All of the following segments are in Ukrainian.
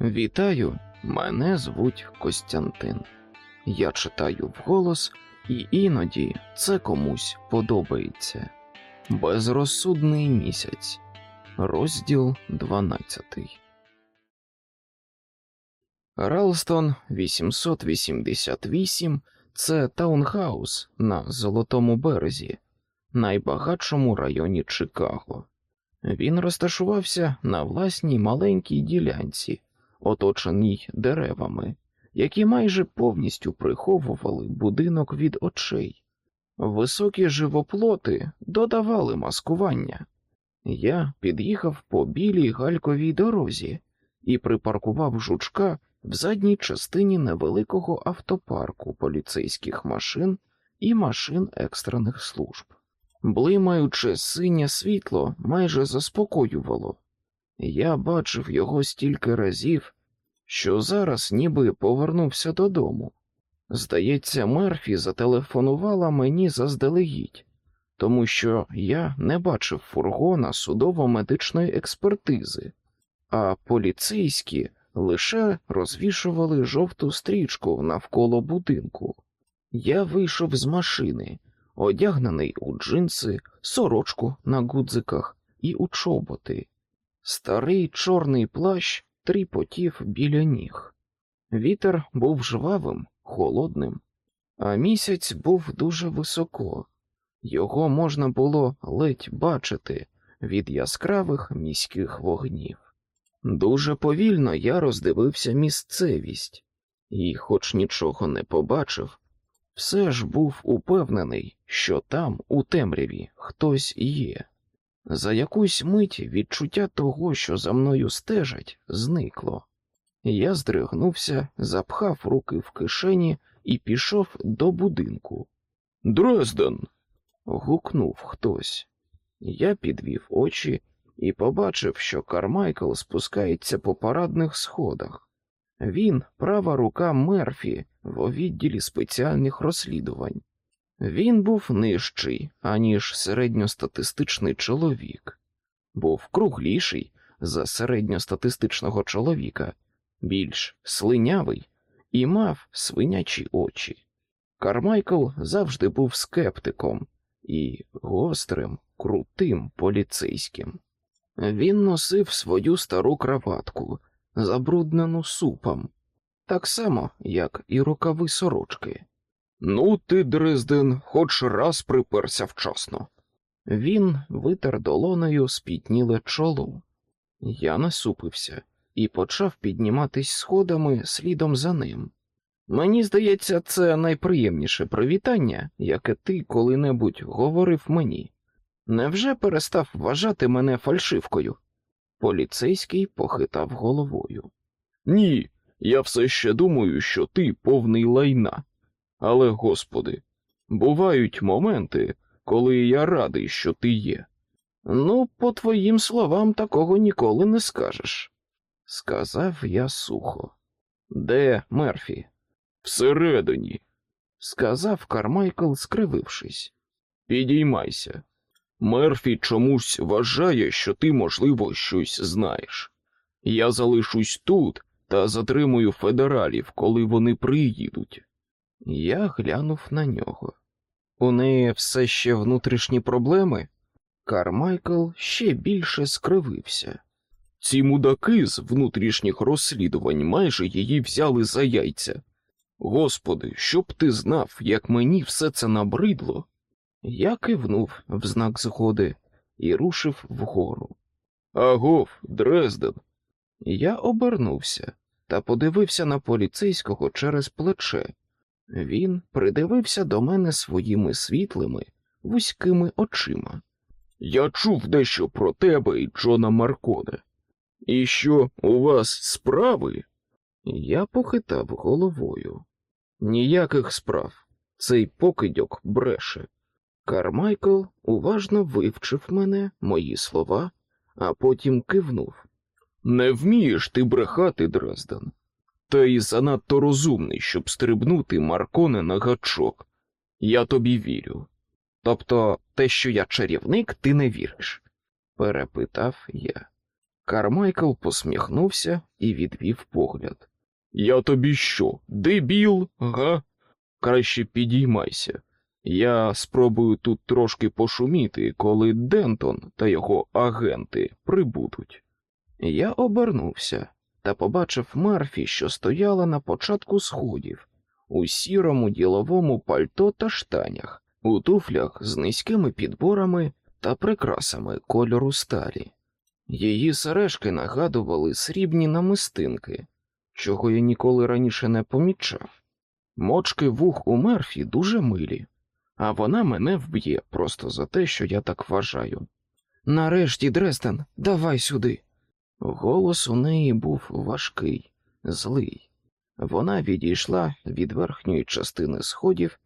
Вітаю, мене звуть Костянтин. Я читаю вголос, і іноді це комусь подобається. Безрозсудний місяць. Розділ 12. Ралстон 888 це таунхаус на Золотому березі, найбагатшому районі Чикаго. Він розташувався на власній маленькій ділянці, оточеній деревами, які майже повністю приховували будинок від очей. Високі живоплоти додавали маскування. Я під'їхав по білій гальковій дорозі і припаркував жучка в задній частині невеликого автопарку поліцейських машин і машин екстрених служб. Блимаюче синє світло майже заспокоювало. Я бачив його стільки разів, що зараз ніби повернувся додому. Здається, Мерфі зателефонувала мені заздалегідь, тому що я не бачив фургона судово-медичної експертизи, а поліцейські лише розвішували жовту стрічку навколо будинку. Я вийшов з машини, одягнений у джинси, сорочку на гудзиках і у чоботи. Старий чорний плащ тріпотів біля ніг. Вітер був жвавим, холодним, а місяць був дуже високо. Його можна було ледь бачити від яскравих міських вогнів. Дуже повільно я роздивився місцевість і, хоч нічого не побачив, все ж був упевнений, що там, у темряві, хтось є. За якусь мить відчуття того, що за мною стежать, зникло. Я здригнувся, запхав руки в кишені і пішов до будинку. Дрезден. гукнув хтось. Я підвів очі і побачив, що Кармайкл спускається по парадних сходах. Він права рука Мерфі в відділі спеціальних розслідувань. Він був нижчий, аніж середньостатистичний чоловік, був кругліший за середньостатистичного чоловіка, більш слинявий і мав свинячі очі. Кармайкл завжди був скептиком і гострим, крутим поліцейським. Він носив свою стару краватку, забруднену супом, так само, як і рукави сорочки. Ну, ти, Дрезден, хоч раз приперся вчасно. Він витер долонею спітніле чоло. Я насупився і почав підніматись сходами слідом за ним. Мені здається, це найприємніше привітання, яке ти коли-небудь говорив мені. Невже перестав вважати мене фальшивкою? Поліцейський похитав головою. Ні, я все ще думаю, що ти повний лайна. Але, господи, бувають моменти, коли я радий, що ти є. Ну, по твоїм словам, такого ніколи не скажеш, сказав я сухо. Де Мерфі? Всередині, сказав Кармайкл, скривившись. Підіймайся. Мерфі чомусь вважає, що ти, можливо, щось знаєш. Я залишусь тут та затримую федералів, коли вони приїдуть. Я глянув на нього. У неї все ще внутрішні проблеми. Кармайкл ще більше скривився. Ці мудаки з внутрішніх розслідувань майже її взяли за яйця. Господи, щоб ти знав, як мені все це набридло. Я кивнув в знак згоди і рушив вгору. Агов, Дрезден. Я обернувся та подивився на поліцейського через плече. Він придивився до мене своїми світлими, вузькими очима. Я чув дещо про тебе і Джона Марконе. І що у вас справи? Я похитав головою. Ніяких справ. Цей покидьок бреше. Кармайкл уважно вивчив мене, мої слова, а потім кивнув. Не вмієш ти брехати, Дрезден. Та й занадто розумний, щоб стрибнути Марконе на гачок. Я тобі вірю. Тобто те, що я чарівник, ти не віриш? перепитав я. Кармайкл посміхнувся і відвів погляд. Я тобі що, дебіл, га? Краще підіймайся. Я спробую тут трошки пошуміти, коли Дентон та його агенти прибудуть. Я обернувся та побачив Мерфі, що стояла на початку сходів, у сірому діловому пальто та штанях, у туфлях з низькими підборами та прикрасами кольору сталі. Її сережки нагадували срібні намистинки, чого я ніколи раніше не помічав. Мочки вух у Мерфі дуже милі, а вона мене вб'є просто за те, що я так вважаю. Нарешті, Дрезден, давай сюди. Голос у неї був важкий, злий. Вона відійшла від верхньої частини сходів,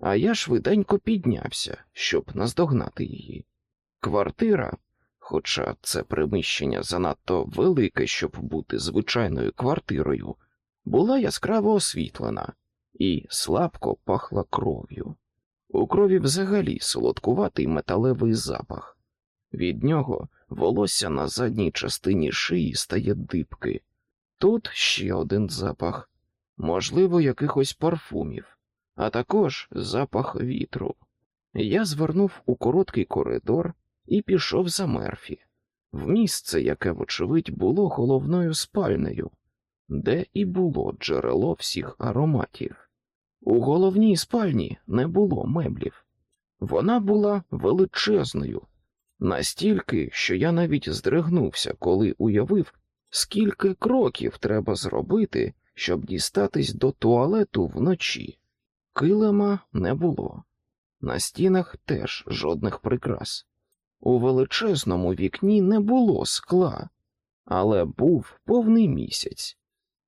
а я швиденько піднявся, щоб наздогнати її. Квартира, хоча це приміщення занадто велике, щоб бути звичайною квартирою, була яскраво освітлена і слабко пахла кров'ю. У крові взагалі солодкуватий металевий запах. Від нього волосся на задній частині шиї стає дибки. Тут ще один запах, можливо, якихось парфумів, а також запах вітру. Я звернув у короткий коридор і пішов за мерфі, в місце, яке, вочевидь, було головною спальнею, де і було джерело всіх ароматів. У головній спальні не було меблів. Вона була величезною, настільки, що я навіть здригнувся, коли уявив, скільки кроків треба зробити, щоб дістатись до туалету вночі. Килима не було, на стінах теж жодних прикрас. У величезному вікні не було скла, але був повний місяць,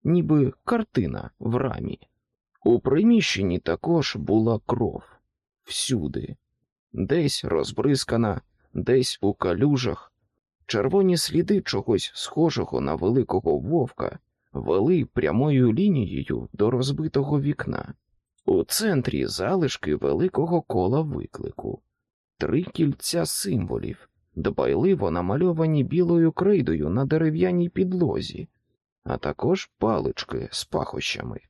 ніби картина в рамі. У приміщенні також була кров всюди, десь розбризкана, десь у калюжах, червоні сліди чогось схожого на великого вовка вели прямою лінією до розбитого вікна. У центрі залишки великого кола виклику, три кільця символів, дбайливо намальовані білою крейдою на дерев'яній підлозі, а також палички з пахощами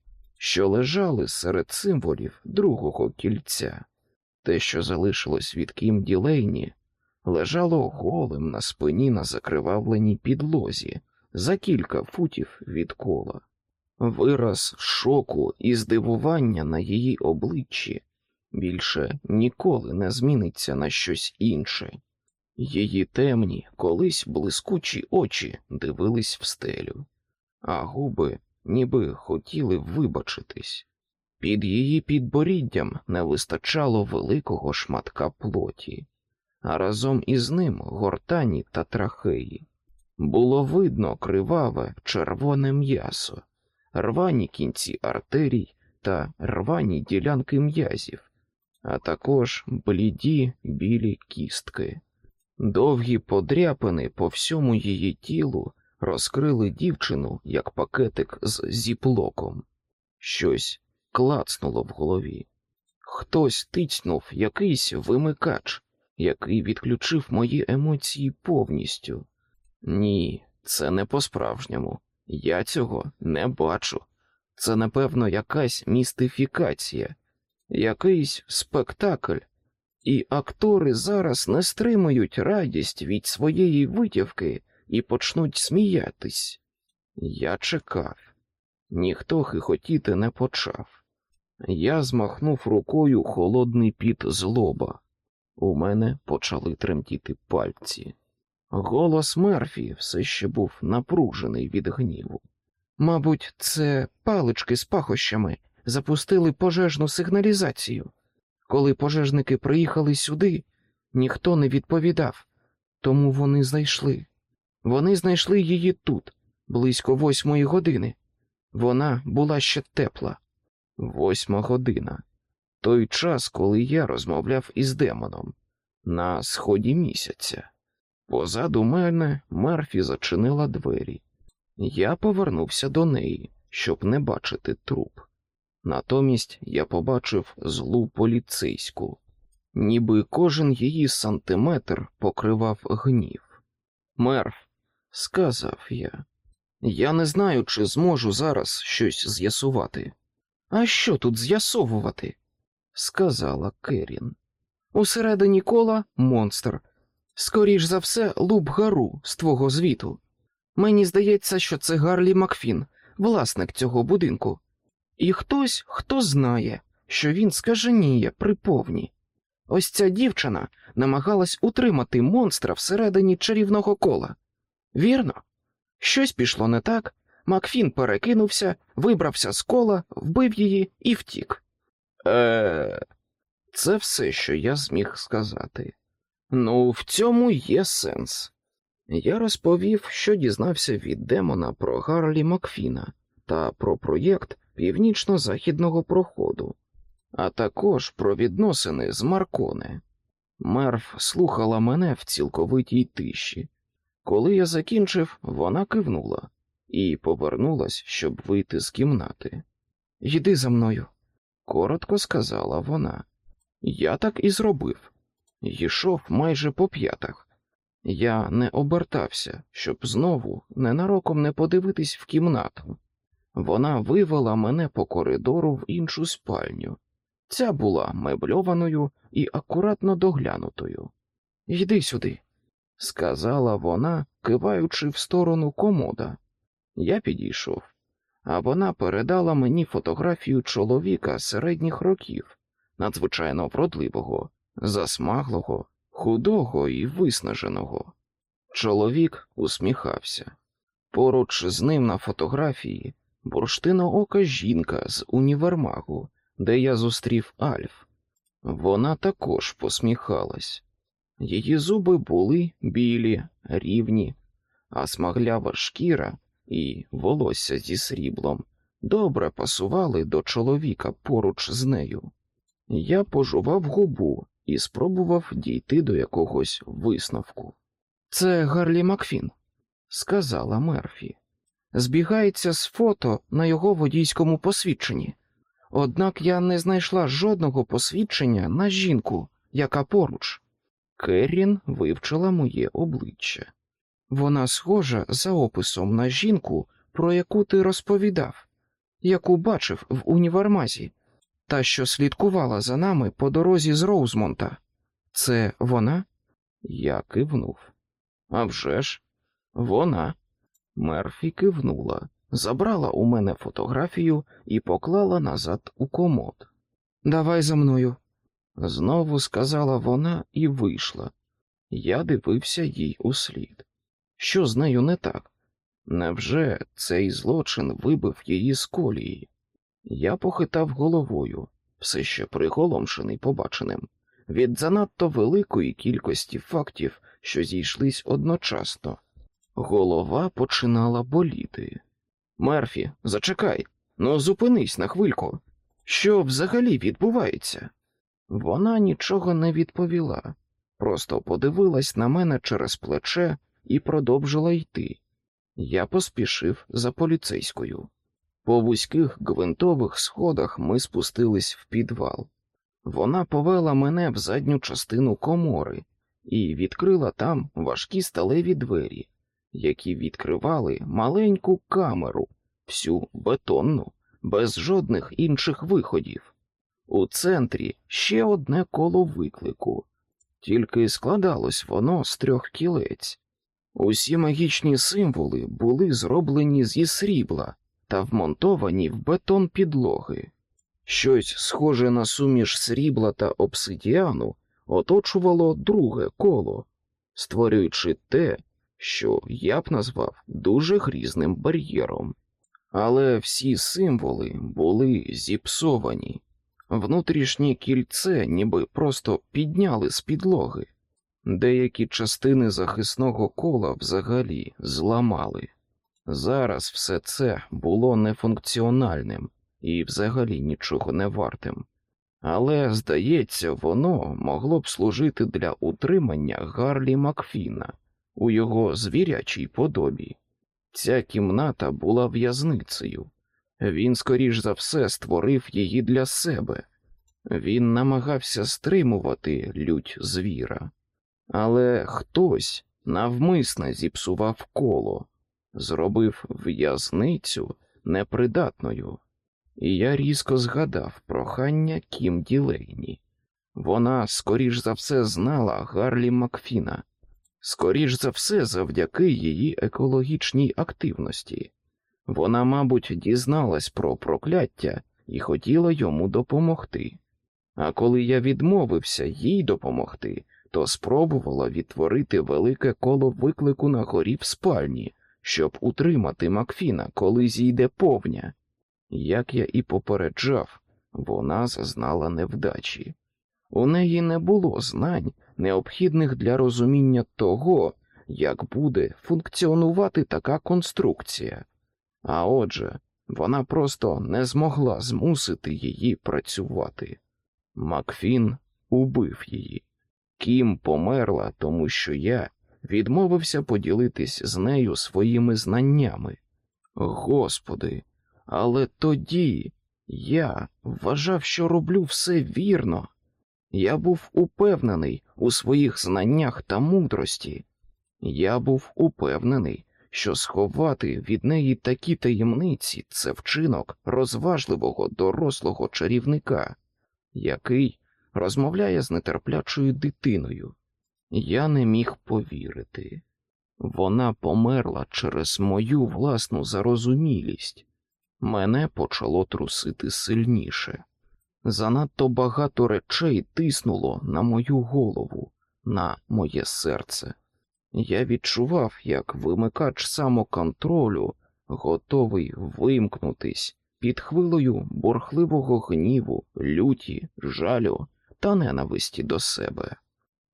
що лежали серед символів другого кільця. Те, що залишилось від Кім Ділейні, лежало голим на спині на закривавленій підлозі за кілька футів від кола. Вираз шоку і здивування на її обличчі більше ніколи не зміниться на щось інше. Її темні, колись блискучі очі дивились в стелю, а губи ніби хотіли вибачитись. Під її підборіддям не вистачало великого шматка плоті, а разом із ним гортані та трахеї. Було видно криваве червоне м'ясо, рвані кінці артерій та рвані ділянки м'язів, а також бліді білі кістки. Довгі подряпини по всьому її тілу розкрили дівчину як пакетик з зіплоком. Щось клацнуло в голові. Хтось тицьнув якийсь вимикач, який відключив мої емоції повністю. Ні, це не по-справжньому. Я цього не бачу. Це, напевно, якась містифікація, якийсь спектакль, і актори зараз не стримують радість від своєї витівки і почнуть сміятись. Я чекав, ніхто хихотіти не почав. Я змахнув рукою холодний піт злоба. У мене почали тремтіти пальці. Голос Мерфі все ще був напружений від гніву. Мабуть, це палички з пахощами запустили пожежну сигналізацію. Коли пожежники приїхали сюди, ніхто не відповідав, тому вони зайшли. Вони знайшли її тут, близько восьмої години. Вона була ще тепла. Восьма година. Той час, коли я розмовляв із демоном на сході місяця. Позаду мене Мерфі зачинила двері. Я повернувся до неї, щоб не бачити труп. Натомість я побачив злу поліцейську, ніби кожен її сантиметр покривав гнів. Мерф, сказав я. Я не знаю, чи зможу зараз щось з'ясувати. А що тут з'ясовувати? Сказала Керін. Усередині кола монстр. Скоріш за все, луп гару з твого звіту. Мені здається, що це Гарлі Макфін, власник цього будинку. І хтось, хто знає, що він скаженіє при повні. Ось ця дівчина намагалась утримати монстра всередині чарівного кола. Вірно? Щось пішло не так. Макфін перекинувся, вибрався з кола, вбив її і втік. Е, це все, що я зміг сказати. Ну, в цьому є сенс. Я розповів, що дізнався від демона про Гарлі Макфіна та про проєкт північно-західного проходу, а також про відносини з Марконе. Мерф слухала мене в цілковитій тиші. Коли я закінчив, вона кивнула і повернулась, щоб вийти з кімнати. Йди за мною, коротко сказала вона. Я так і зробив. Йшов майже по п'ятах. Я не обертався, щоб знову ненароком не подивитись в кімнату. Вона вивела мене по коридору в іншу спальню. Ця була мебльованою і акуратно доглянутою. Йди сюди, сказала вона, киваючи в сторону комода. Я підійшов, а вона передала мені фотографію чоловіка середніх років, надзвичайно вродливого, засмаглого, худого і виснаженого. Чоловік усміхався. Поруч з ним на фотографії бурштиноока жінка з універмагу, де я зустрів Альф. Вона також посміхалась. Її зуби були білі, рівні, а смаглява шкіра і волосся зі сріблом добре пасували до чоловіка поруч з нею. Я пожував губу і спробував дійти до якогось висновку. Це Гарлі Макфін, сказала Мерфі. Збігається з фото на його водійському посвідченні. Однак я не знайшла жодного посвідчення на жінку, яка поруч. Керрін вивчила моє обличчя. Вона схожа за описом на жінку, про яку ти розповідав, яку бачив в універмазі, та що слідкувала за нами по дорозі з Роузмонта. Це вона? Я кивнув. «А вже ж, вона. Мерфі кивнула, забрала у мене фотографію і поклала назад у комод. Давай за мною, знову сказала вона і вийшла. Я дивився їй услід. Що з нею не так? Невже цей злочин вибив її з колії? Я похитав головою, все ще приголомшений побаченим, від занадто великої кількості фактів, що зійшлись одночасно. Голова починала боліти. Мерфі, зачекай, ну зупинись на хвильку. Що взагалі відбувається? Вона нічого не відповіла, просто подивилась на мене через плече і продовжила йти. Я поспішив за поліцейською. По вузьких гвинтових сходах ми спустились в підвал. Вона повела мене в задню частину комори і відкрила там важкі сталеві двері, які відкривали маленьку камеру, всю бетонну, без жодних інших виходів. У центрі ще одне коло виклику, тільки складалось воно з трьох кілець. Усі магічні символи були зроблені зі срібла та вмонтовані в бетон підлоги. Щось схоже на суміш срібла та обсидіану оточувало друге коло, створюючи те, що я б назвав дуже грізним бар'єром. Але всі символи були зіпсовані, внутрішнє кільце ніби просто підняли з підлоги, деякі частини захисного кола взагалі зламали. Зараз все це було нефункціональним і взагалі нічого не вартим, але, здається, воно могло б служити для утримання Гарлі Макфіна у його звірячій подобі. Ця кімната була в'язницею. Він, скоріш за все, створив її для себе. Він намагався стримувати лють звіра, але хтось, навмисне зіпсував коло, зробив в'язницю непридатною. І я різко згадав прохання Кім Ділейні. Вона, скоріш за все, знала Гарлі Макфіна, скоріш за все, завдяки її екологічній активності. Вона, мабуть, дізналась про прокляття і хотіла йому допомогти. А коли я відмовився їй допомогти, то спробувала відтворити велике коло виклику на горі в спальні, щоб утримати Макфіна, коли зійде повня. Як я і попереджав, вона зазнала невдачі. У неї не було знань, необхідних для розуміння того, як буде функціонувати така конструкція. А отже, вона просто не змогла змусити її працювати. Макфін убив її. Кім померла, тому що я відмовився поділитись з нею своїми знаннями. Господи, але тоді я вважав, що роблю все вірно. Я був упевнений у своїх знаннях та мудрості. Я був упевнений, що сховати від неї такі таємниці це вчинок розважливого дорослого чарівника, який розмовляє з нетерплячою дитиною. Я не міг повірити. Вона померла через мою власну зарозумілість. Мене почало трусити сильніше. Занадто багато речей тиснуло на мою голову, на моє серце. Я відчував, як вимикач самоконтролю готовий вимкнутись під хвилою бурхливого гніву, люті, жалю та ненависті до себе.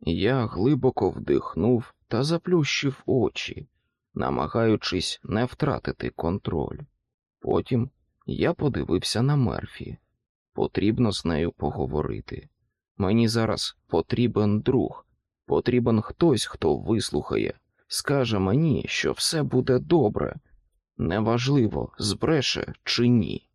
Я глибоко вдихнув та заплющив очі, намагаючись не втратити контроль. Потім я подивився на Мерфі. Потрібно з нею поговорити. Мені зараз потрібен друг, потрібен хтось, хто вислухає, скаже мені, що все буде добре. Неважливо, збреше чи ні.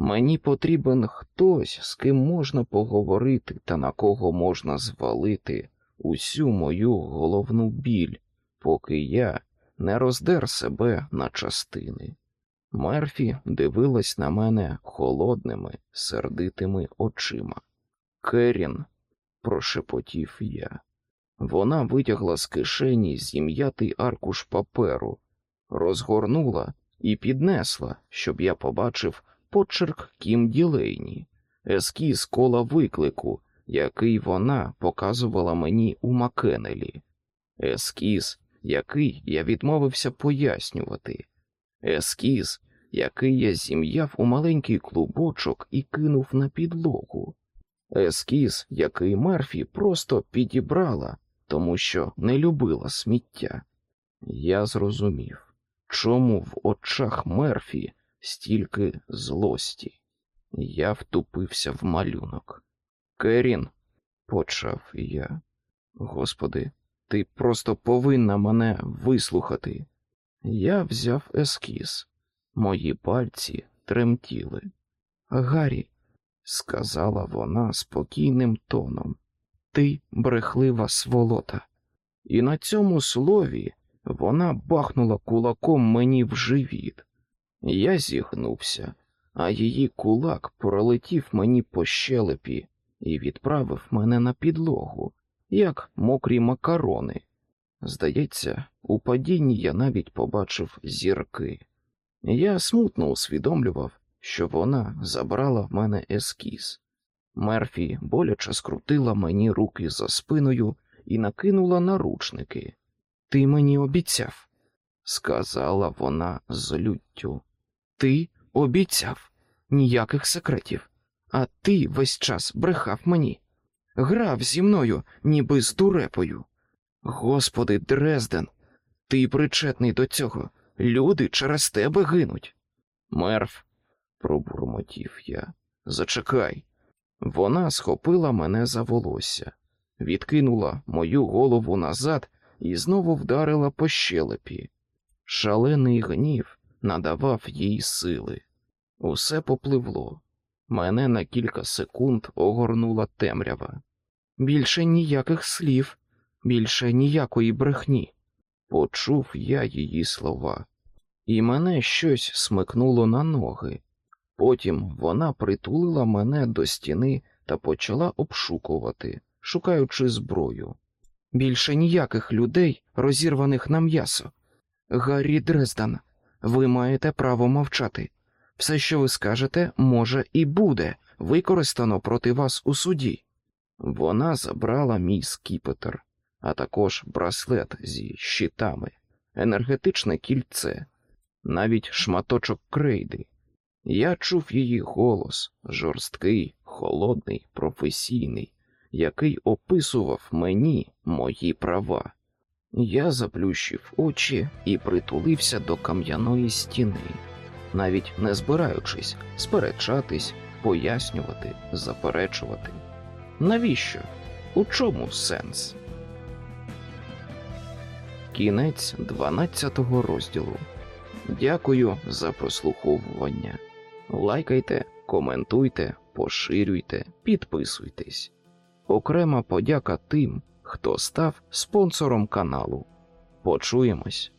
Мені потрібен хтось, з ким можна поговорити та на кого можна звалити усю мою головну біль, поки я не роздер себе на частини. Мерфі дивилась на мене холодними, сердитими очима. Керін, прошепотів я. Вона витягла з кишені зім'ятий аркуш паперу, розгорнула і піднесла, щоб я побачив почерк Кім Ділейні, ескіз кола виклику, який вона показувала мені у Макенелі, ескіз, який я відмовився пояснювати, ескіз, який я зім'яв у маленький клубочок і кинув на підлогу, ескіз, який Мерфі просто підібрала, тому що не любила сміття. Я зрозумів, чому в очах Мерфі стільки злості. Я втупився в малюнок. Керін, почав я. Господи, ти просто повинна мене вислухати. Я взяв ескіз. Мої пальці тремтіли. Гаррі, сказала вона спокійним тоном, ти брехлива сволота. І на цьому слові вона бахнула кулаком мені в живіт. Я зігнувся, а її кулак пролетів мені по щелепі і відправив мене на підлогу, як мокрі макарони. Здається, у падінні я навіть побачив зірки. Я смутно усвідомлював, що вона забрала в мене ескіз. Мерфі боляче скрутила мені руки за спиною і накинула наручники. Ти мені обіцяв, сказала вона з люттю. Ти обіцяв ніяких секретів, а ти весь час брехав мені, грав зі мною, ніби з дурепою. Господи, Дрезден, ти причетний до цього. Люди через тебе гинуть. Мерф, пробурмотів я. Зачекай. Вона схопила мене за волосся, відкинула мою голову назад і знову вдарила по щелепі. Шалений гнів надавав їй сили. Усе попливло. Мене на кілька секунд огорнула темрява. Більше ніяких слів, більше ніякої брехні. Почув я її слова, і мене щось смикнуло на ноги. Потім вона притулила мене до стіни та почала обшукувати, шукаючи зброю. Більше ніяких людей, розірваних на м'ясо. Гаррі Дрезден, ви маєте право мовчати. Все, що ви скажете, може і буде використано проти вас у суді. Вона забрала мій скіпетр, а також браслет зі щитами, енергетичне кільце, навіть шматочок крейди. Я чув її голос, жорсткий, холодний, професійний, який описував мені мої права. Я заплющив очі і притулився до кам'яної стіни, навіть не збираючись сперечатись, пояснювати, заперечувати. Навіщо? У чому сенс? Кінець 12 розділу. Дякую за прослуховування. Лайкайте, коментуйте, поширюйте, підписуйтесь. Окрема подяка тим, хто став спонсором каналу. Почуємось.